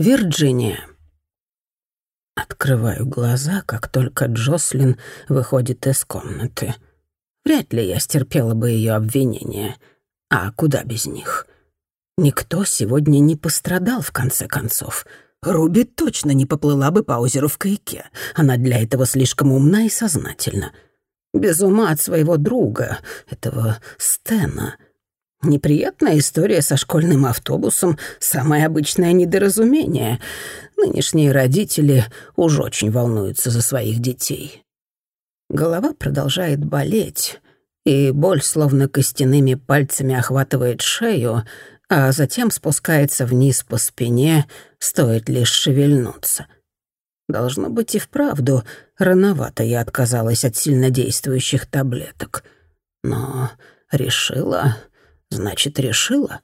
Вирджиния. Открываю глаза, как только Джослин выходит из комнаты. Вряд ли я стерпела бы ее обвинения. А куда без них? Никто сегодня не пострадал, в конце концов. Руби точно не поплыла бы по озеру в кайке. Она для этого слишком умна и сознательна. Без ума от своего друга, этого Стена — Неприятная история со школьным автобусом — самое обычное недоразумение. Нынешние родители уж очень волнуются за своих детей. Голова продолжает болеть, и боль словно костяными пальцами охватывает шею, а затем спускается вниз по спине, стоит лишь шевельнуться. Должно быть и вправду, рановато я отказалась от сильнодействующих таблеток. Но решила Значит, решила.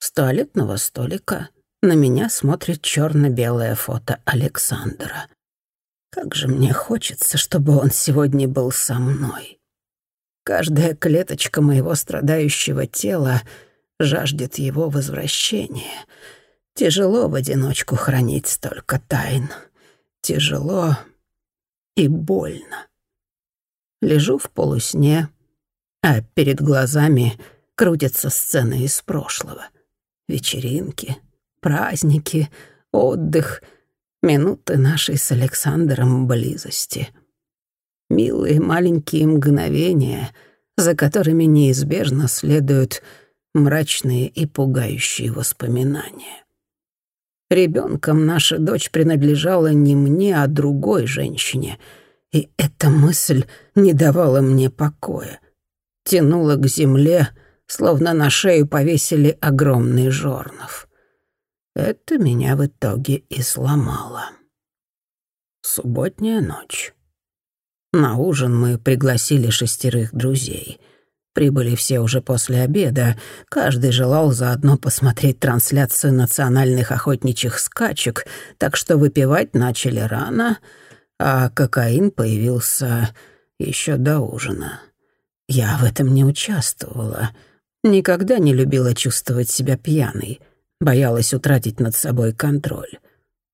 С туалетного столика на меня смотрит черно белое фото Александра. Как же мне хочется, чтобы он сегодня был со мной. Каждая клеточка моего страдающего тела жаждет его возвращения. Тяжело в одиночку хранить столько тайн. Тяжело и больно. Лежу в полусне, а перед глазами — крутятся сцены из прошлого. Вечеринки, праздники, отдых, минуты нашей с Александром близости. Милые маленькие мгновения, за которыми неизбежно следуют мрачные и пугающие воспоминания. Ребенком наша дочь принадлежала не мне, а другой женщине, и эта мысль не давала мне покоя. Тянула к земле, словно на шею повесили огромный жорнов. Это меня в итоге и сломало. Субботняя ночь. На ужин мы пригласили шестерых друзей. Прибыли все уже после обеда. Каждый желал заодно посмотреть трансляцию национальных охотничьих скачек, так что выпивать начали рано, а кокаин появился еще до ужина. Я в этом не участвовала — Никогда не любила чувствовать себя пьяной, боялась утратить над собой контроль.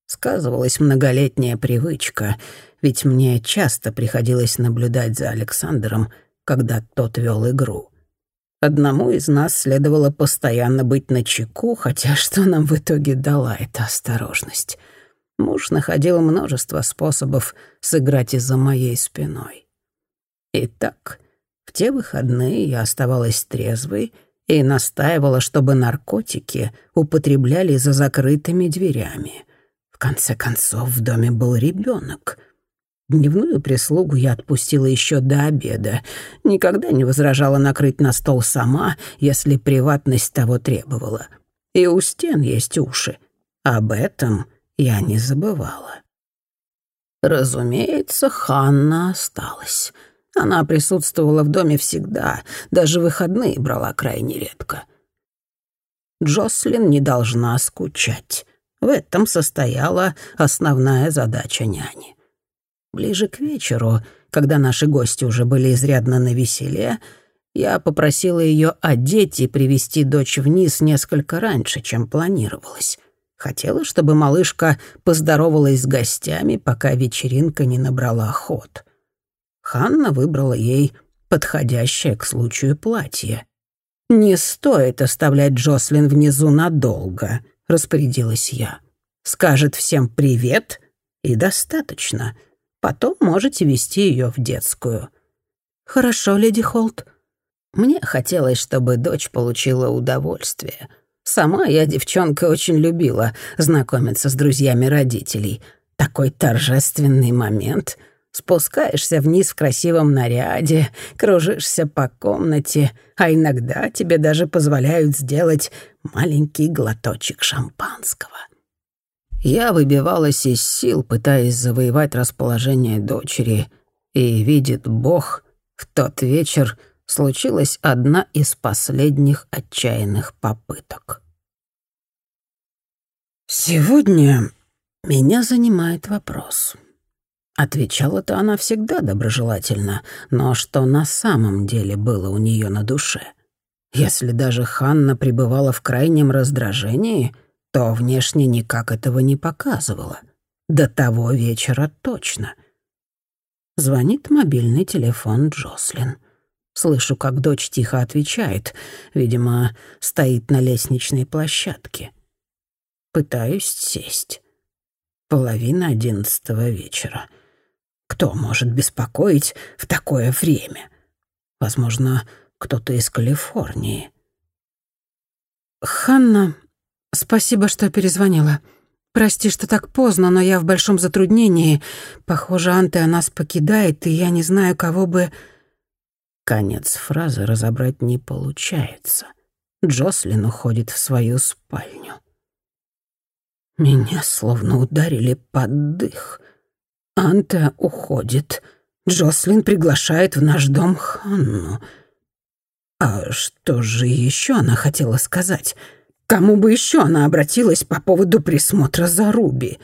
Сказывалась многолетняя привычка, ведь мне часто приходилось наблюдать за Александром, когда тот вел игру. Одному из нас следовало постоянно быть на чеку, хотя что нам в итоге дала эта осторожность? Муж находил множество способов сыграть и за моей спиной. Итак, те выходные я оставалась трезвой и настаивала, чтобы наркотики употребляли за закрытыми дверями. В конце концов, в доме был ребенок. Дневную прислугу я отпустила еще до обеда. Никогда не возражала накрыть на стол сама, если приватность того требовала. И у стен есть уши. Об этом я не забывала. Разумеется, Ханна осталась. Она присутствовала в доме всегда, даже выходные брала крайне редко. Джослин не должна скучать. В этом состояла основная задача няни. Ближе к вечеру, когда наши гости уже были изрядно на веселе, я попросила ее одеть и привести дочь вниз несколько раньше, чем планировалось. Хотела, чтобы малышка поздоровалась с гостями, пока вечеринка не набрала ход. Ханна выбрала ей подходящее к случаю платье. «Не стоит оставлять Джослин внизу надолго», — распорядилась я. «Скажет всем привет, и достаточно. Потом можете вести ее в детскую». «Хорошо, леди Холт». Мне хотелось, чтобы дочь получила удовольствие. Сама я, девчонка, очень любила знакомиться с друзьями родителей. Такой торжественный момент — Спускаешься вниз в красивом наряде, кружишься по комнате, а иногда тебе даже позволяют сделать маленький глоточек шампанского. Я выбивалась из сил, пытаясь завоевать расположение дочери, и, видит Бог, в тот вечер случилась одна из последних отчаянных попыток. Сегодня меня занимает вопрос — Отвечала-то она всегда доброжелательно, но что на самом деле было у нее на душе? Если даже Ханна пребывала в крайнем раздражении, что внешне никак этого не показывало. До того вечера точно. Звонит мобильный телефон Джослин. Слышу, как дочь тихо отвечает. Видимо, стоит на лестничной площадке. Пытаюсь сесть. Половина одиннадцатого вечера. Кто может беспокоить в такое время? Возможно, кто-то из Калифорнии. «Ханна, спасибо, что перезвонила. Прости, что так поздно, но я в большом затруднении. Похоже, Анте нас покидает, и я не знаю, кого бы...» Конец фразы разобрать не получается. Джослин уходит в свою спальню. Меня словно ударили под дых. Анта уходит. Джослин приглашает в наш дом Ханну. А что же еще она хотела сказать? Кому бы еще она обратилась по поводу присмотра за Руби?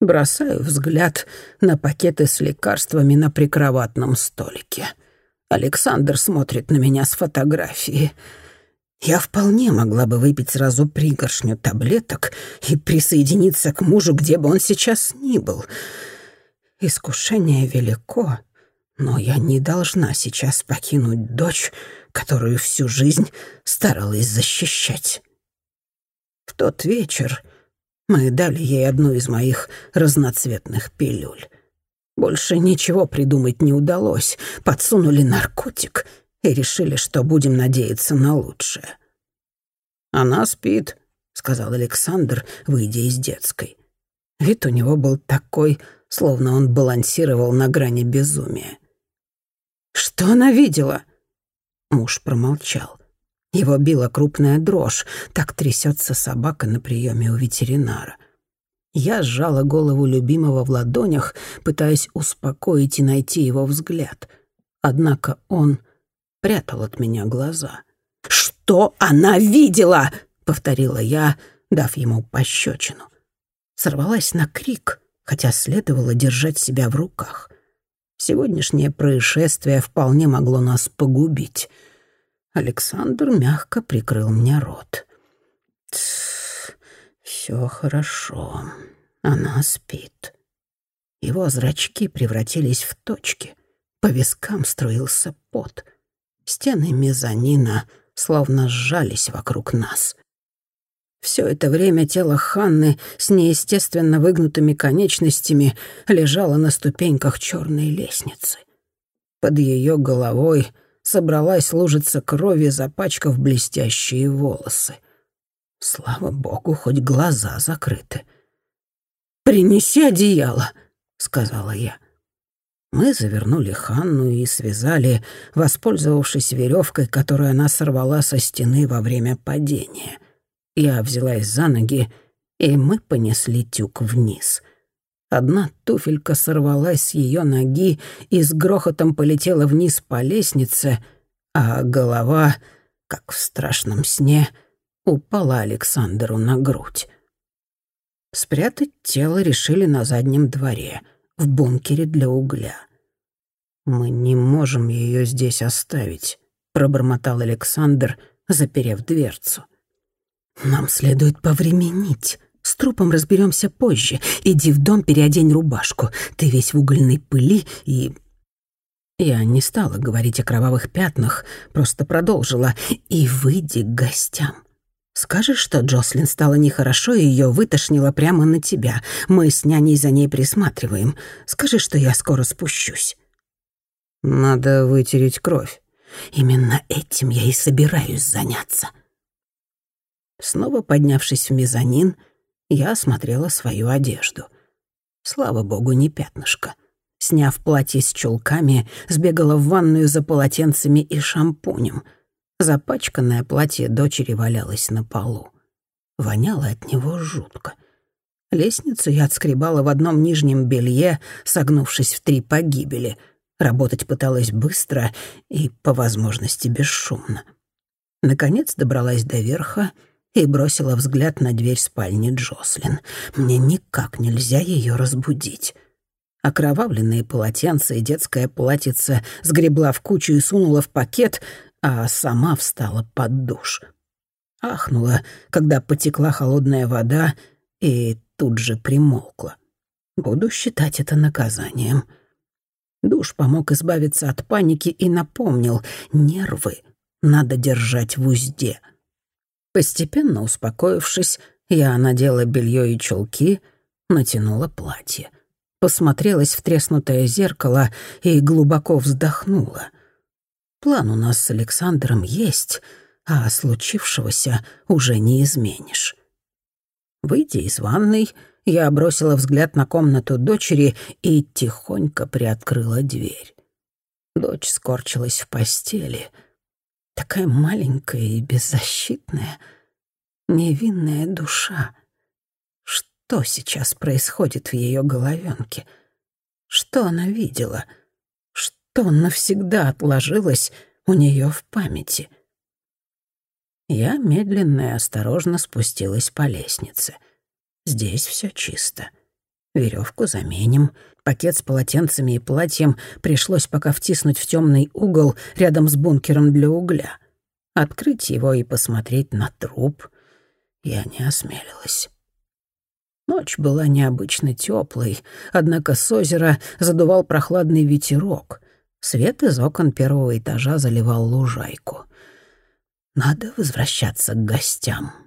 Бросаю взгляд на пакеты с лекарствами на прикроватном столике. Александр смотрит на меня с фотографии. Я вполне могла бы выпить сразу пригоршню таблеток и присоединиться к мужу, где бы он сейчас ни был. Искушение велико, но я не должна сейчас покинуть дочь, которую всю жизнь старалась защищать. В тот вечер мы дали ей одну из моих разноцветных пилюль. Больше ничего придумать не удалось. Подсунули наркотик и решили, что будем надеяться на лучшее. «Она спит», — сказал Александр, выйдя из детской. Вид у него был такой, словно он балансировал на грани безумия. «Что она видела?» Муж промолчал. Его била крупная дрожь, так трясется собака на приеме у ветеринара. Я сжала голову любимого в ладонях, пытаясь успокоить и найти его взгляд. Однако он прятал от меня глаза. «Что она видела?» — повторила я, дав ему пощечину. Сорвалась на крик, хотя следовало держать себя в руках. Сегодняшнее происшествие вполне могло нас погубить. Александр мягко прикрыл мне рот. «Тссс, все хорошо. Она спит. Его зрачки превратились в точки. По вискам струился пот. Стены мезонина словно сжались вокруг нас. Все это время тело Ханны с неестественно выгнутыми конечностями лежало на ступеньках черной лестницы. Под ее головой собралась лужица крови, запачкав блестящие волосы. Слава богу, хоть глаза закрыты. «Принеси одеяло», — сказала я. Мы завернули Ханну и связали, воспользовавшись веревкой, которую она сорвала со стены во время падения. Я взялась за ноги, и мы понесли тюк вниз. Одна туфелька сорвалась с ее ноги и с грохотом полетела вниз по лестнице, а голова, как в страшном сне, — упала Александру на грудь. Спрятать тело решили на заднем дворе, в бункере для угля. «Мы не можем ее здесь оставить», — пробормотал Александр, заперев дверцу. «Нам следует повременить. С трупом разберемся позже. Иди в дом, переодень рубашку. Ты весь в угольной пыли и...» Я не стала говорить о кровавых пятнах, просто продолжила. «И выйди к гостям. Скажешь, что Джослин стало нехорошо и ее вытошнило прямо на тебя. Мы с няней за ней присматриваем. Скажи, что я скоро спущусь». «Надо вытереть кровь». «Именно этим я и собираюсь заняться». Снова поднявшись в мезонин, я осмотрела свою одежду. Слава богу, не пятнышко. Сняв платье с чулками, сбегала в ванную за полотенцами и шампунем — Запачканное платье дочери валялось на полу. Воняло от него жутко. Лестницу я отскребала в одном нижнем белье, согнувшись в три погибели. Работать пыталась быстро и, по возможности, бесшумно. Наконец добралась до верха и бросила взгляд на дверь спальни Джослин. Мне никак нельзя ее разбудить. Окровавленные полотенца и детское платьице сгребла в кучу и сунула в пакет, а сама встала под душ. Ахнула, когда потекла холодная вода, и тут же примолкла. Буду считать это наказанием. Душ помог избавиться от паники и напомнил — нервы надо держать в узде. Постепенно успокоившись, я надела белье и чулки, натянула платье. Посмотрелась в треснутое зеркало и глубоко вздохнула. План у нас с Александром есть, а случившегося уже не изменишь. Выйдя из ванной, я бросила взгляд на комнату дочери и тихонько приоткрыла дверь. Дочь скорчилась в постели. Такая маленькая и беззащитная, невинная душа. Что сейчас происходит в ее головенке? Что она видела? Что навсегда отложилось у нее в памяти? Я медленно и осторожно спустилась по лестнице. Здесь все чисто. Веревку заменим. Пакет с полотенцами и платьем пришлось пока втиснуть в темный угол рядом с бункером для угля. Открыть его и посмотреть на труп я не осмелилась. Ночь была необычно теплой, однако с озера задувал прохладный ветерок. Свет из окон первого этажа заливал лужайку. Надо возвращаться к гостям.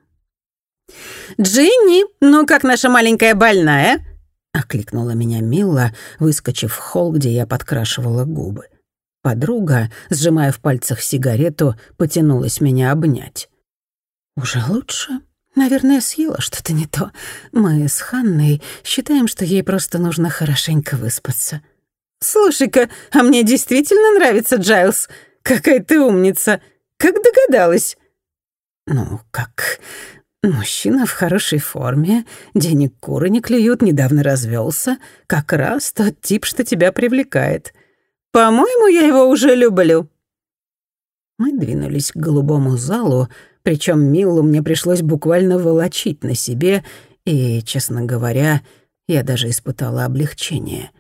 «Джинни, ну как наша маленькая больная?» — окликнула меня Милла, выскочив в холл, где я подкрашивала губы. Подруга, сжимая в пальцах сигарету, потянулась меня обнять. «Уже лучше?» Наверное, съела что-то не то. Мы с Ханной считаем, что ей просто нужно хорошенько выспаться. Слушай-ка, а мне действительно нравится Джайлз. Какая ты умница. Как догадалась?» «Ну, как... Мужчина в хорошей форме, денег куры не клюют, недавно развелся. Как раз тот тип, что тебя привлекает. По-моему, я его уже люблю». Мы двинулись к голубому залу, причем Миллу мне пришлось буквально волочить на себе, и, честно говоря, я даже испытала облегчение.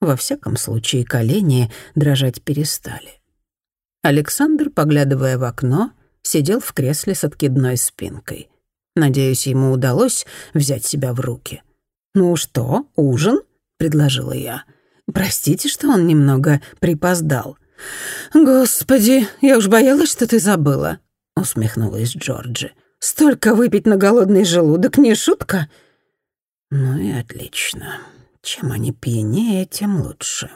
Во всяком случае, колени дрожать перестали. Александр, поглядывая в окно, сидел в кресле с откидной спинкой. Надеюсь, ему удалось взять себя в руки. «Ну что, ужин?» — предложила я. «Простите, что он немного припоздал». «Господи, я уж боялась, что ты забыла», — усмехнулась Джорджи. «Столько выпить на голодный желудок не шутка?» «Ну и отлично. Чем они пьянее, тем лучше».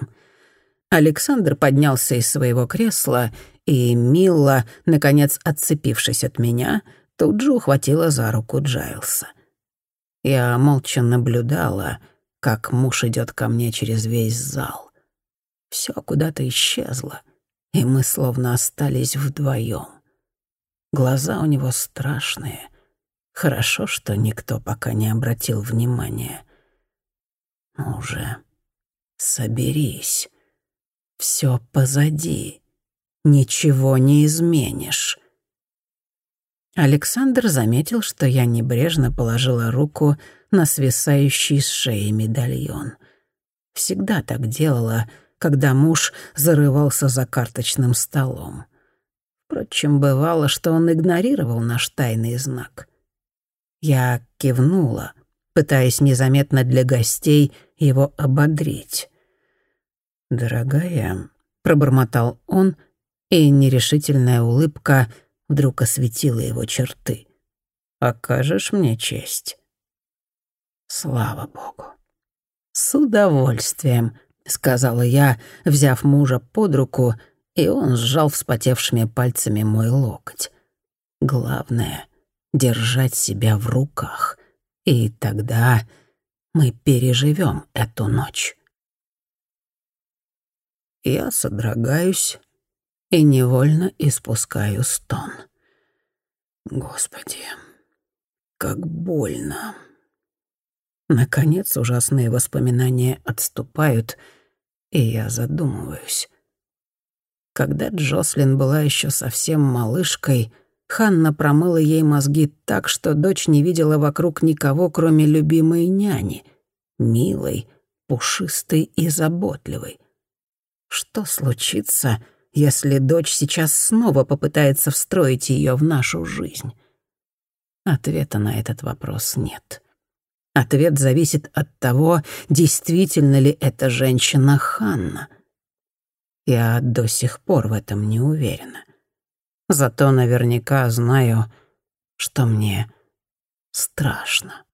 Александр поднялся из своего кресла, и Милла, наконец отцепившись от меня, тут же ухватила за руку Джайлса. Я молча наблюдала, как муж идет ко мне через весь зал. Все куда-то исчезло, и мы словно остались вдвоем. Глаза у него страшные. Хорошо, что никто пока не обратил внимания. Ну уже, соберись. Все позади. Ничего не изменишь. Александр заметил, что я небрежно положила руку на свисающий с шеи медальон. Всегда так делала, когда муж зарывался за карточным столом. Впрочем, бывало, что он игнорировал наш тайный знак. Я кивнула, пытаясь незаметно для гостей его ободрить. «Дорогая», — пробормотал он, и нерешительная улыбка — вдруг осветила его черты. «Окажешь мне честь?» «Слава Богу!» «С удовольствием», — сказала я, взяв мужа под руку, и он сжал вспотевшими пальцами мой локоть. «Главное — держать себя в руках, и тогда мы переживем эту ночь». Я содрогаюсь, и невольно испускаю стон. Господи, как больно. Наконец ужасные воспоминания отступают, и я задумываюсь. Когда Джослин была еще совсем малышкой, Ханна промыла ей мозги так, что дочь не видела вокруг никого, кроме любимой няни, милой, пушистой и заботливой. Что случится, если дочь сейчас снова попытается встроить ее в нашу жизнь. Ответа на этот вопрос нет. Ответ зависит от того, действительно ли эта женщина Ханна. Я до сих пор в этом не уверена. Зато наверняка знаю, что мне страшно.